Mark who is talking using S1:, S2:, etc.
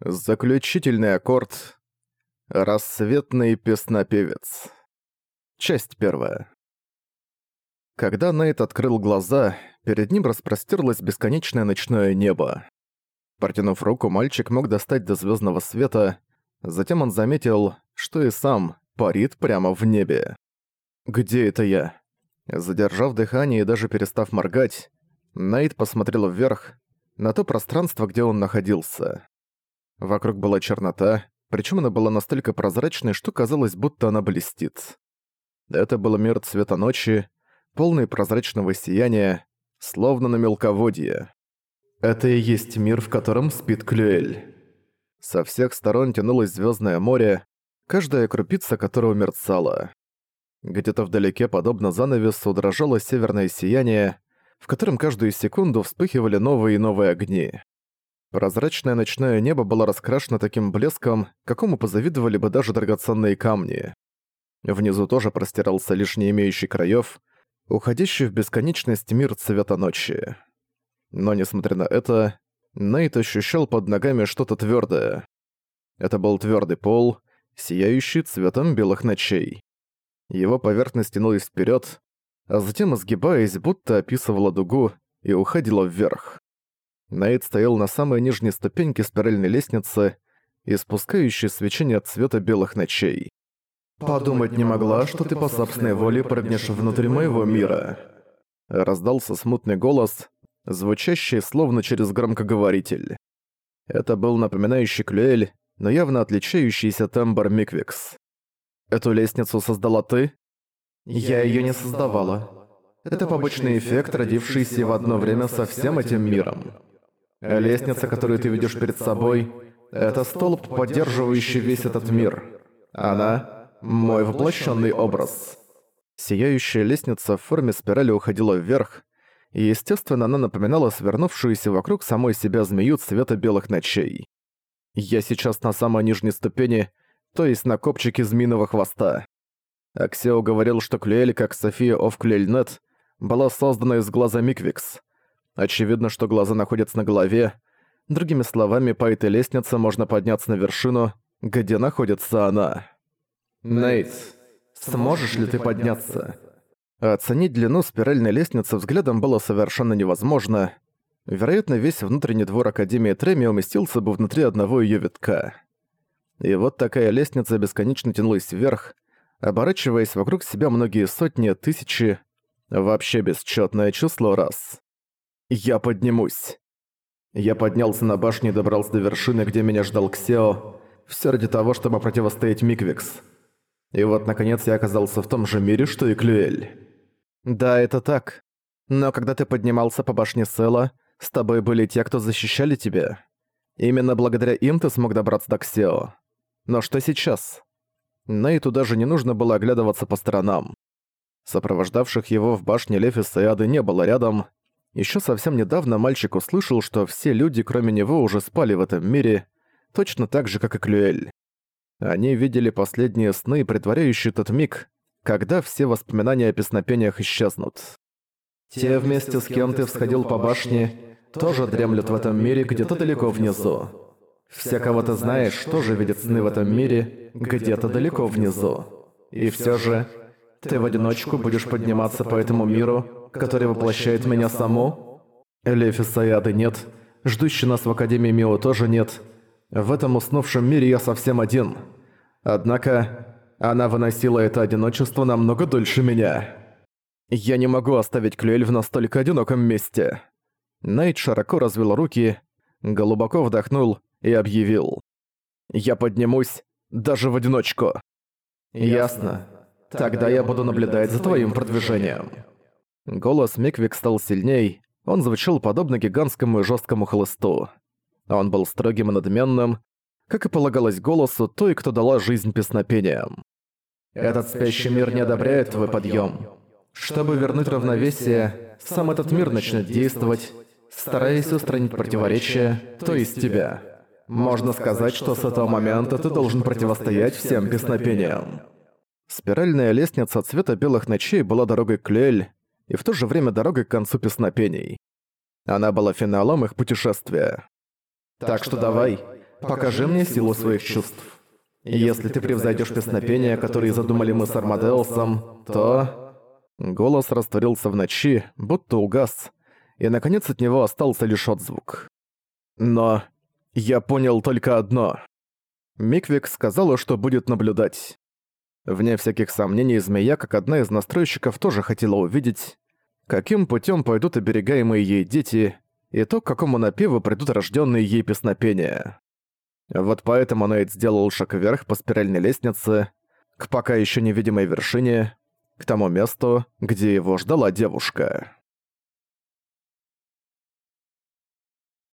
S1: Заключительный аккорд. Рассветный песнопевец. Часть первая. Когда Нейт открыл глаза, перед ним распростерлось бесконечное ночное небо. Протянув руку, мальчик мог достать до звездного света, затем он заметил, что и сам парит прямо в небе. «Где это я?» Задержав дыхание и даже перестав моргать, Нейт посмотрел вверх, на то пространство, где он находился. Вокруг была чернота, причем она была настолько прозрачной, что казалось, будто она блестит. Это был мир цвета ночи, полный прозрачного сияния, словно на мелководье. Это и есть мир, в котором спит Клюэль. Со всех сторон тянулось звездное море, каждая крупица которого мерцала. Где-то вдалеке, подобно занавесу, дрожало северное сияние, в котором каждую секунду вспыхивали новые и новые огни. Прозрачное ночное небо было раскрашено таким блеском, какому позавидовали бы даже драгоценные камни. Внизу тоже простирался лишь не имеющий краёв, уходящий в бесконечность мир цвета ночи. Но несмотря на это, Нейт ощущал под ногами что-то твёрдое. Это был твёрдый пол, сияющий цветом белых ночей. Его поверхность тянулась вперёд, а затем, изгибаясь, будто описывала дугу и уходила вверх. Найт стоял на самой нижней ступеньке спиральной лестницы, испускающей свечение цвета белых ночей. «Подумать не могла, что ты по собственной воле прыгнешь внутрь моего мира». Раздался смутный голос, звучащий словно через громкоговоритель. Это был напоминающий Клюэль, но явно отличающийся тембр Миквикс. «Эту лестницу создала ты?» «Я её не создавала. Это побочный эффект, родившийся в одно время со всем этим миром. Лестница, которую ты видишь перед собой, это столб, поддерживающий весь этот мир. Она — мой воплощенный образ. Сияющая лестница в форме спирали уходила вверх, и, естественно, она напоминала свернувшуюся вокруг самой себя змею цвета белых ночей. Я сейчас на самой нижней ступени, то есть на копчике змеиного хвоста. Аксео говорил, что Клюэль, как София оф Клюэльнет, была создана из глаза Миквикс. Очевидно, что глаза находятся на голове. Другими словами, по этой лестнице можно подняться на вершину, где находится она. Нейт, сможешь ли ты подняться? Оценить длину спиральной лестницы взглядом было совершенно невозможно. Вероятно, весь внутренний двор Академии Треми уместился бы внутри одного её витка. И вот такая лестница бесконечно тянулась вверх, оборачиваясь вокруг себя многие сотни, тысячи, вообще бесчётное число раз. Я поднимусь. Я поднялся на башню и добрался до вершины, где меня ждал Ксео, все ради того, чтобы противостоять Миквикс. И вот, наконец, я оказался в том же мире, что и Клюэль. Да, это так. Но когда ты поднимался по башне Села, с тобой были те, кто защищали тебя. Именно благодаря им ты смог добраться до Ксео. Но что сейчас? Нейту даже не нужно было оглядываться по сторонам. Сопровождавших его в башне Лефиса и Ады не было рядом, еще совсем недавно мальчик услышал, что все люди, кроме него, уже спали в этом мире, точно так же, как и Клюэль. Они видели последние сны, притворяющие тот миг, когда все воспоминания о песнопениях исчезнут. Те вместе с кем ты всходил по башне, тоже дремлют в этом мире где-то далеко внизу. Все, кого ты знаешь, тоже видят сны в этом мире где-то далеко внизу. И все же, ты в одиночку будешь подниматься по этому миру, который воплощает меня саму? Элефиса и Ады нет. Ждущей нас в Академии Мио тоже нет. В этом уснувшем мире я совсем один. Однако, она выносила это одиночество намного дольше меня. Я не могу оставить Клюэль в настолько одиноком месте. Найт широко развел руки, глубоко вдохнул и объявил. «Я поднимусь, даже в одиночку». «Ясно. Тогда я буду наблюдать за твоим продвижением». Голос Миквик стал сильней, он звучал подобно гигантскому и жесткому хлысту. Он был строгим и надменным, как и полагалось голосу той, кто дала жизнь песнопениям. «Этот спящий мир не одобряет твой подъем. Чтобы вернуть равновесие, сам этот мир начнет действовать, стараясь устранить противоречия, то есть тебя. Можно сказать, что с этого момента ты должен противостоять всем песнопениям». Спиральная лестница цвета белых ночей была дорогой к Лель, и в то же время дорогой к концу песнопений. Она была финалом их путешествия. Так что давай, покажи мне силу своих чувств. Если ты превзойдешь песнопения, которые задумали мы с Армадеусом, то...» Голос растворился в ночи, будто угас, и наконец от него остался лишь отзвук. «Но я понял только одно». Миквик сказала, что будет наблюдать. Вне всяких сомнений, Змея, как одна из настройщиков, тоже хотела увидеть, каким путем пойдут оберегаемые ей дети, и то, к какому напеву придут рожденные ей песнопения. Вот поэтому Нейт сделал шаг вверх по спиральной лестнице, к пока еще невидимой вершине, к тому месту, где его ждала девушка.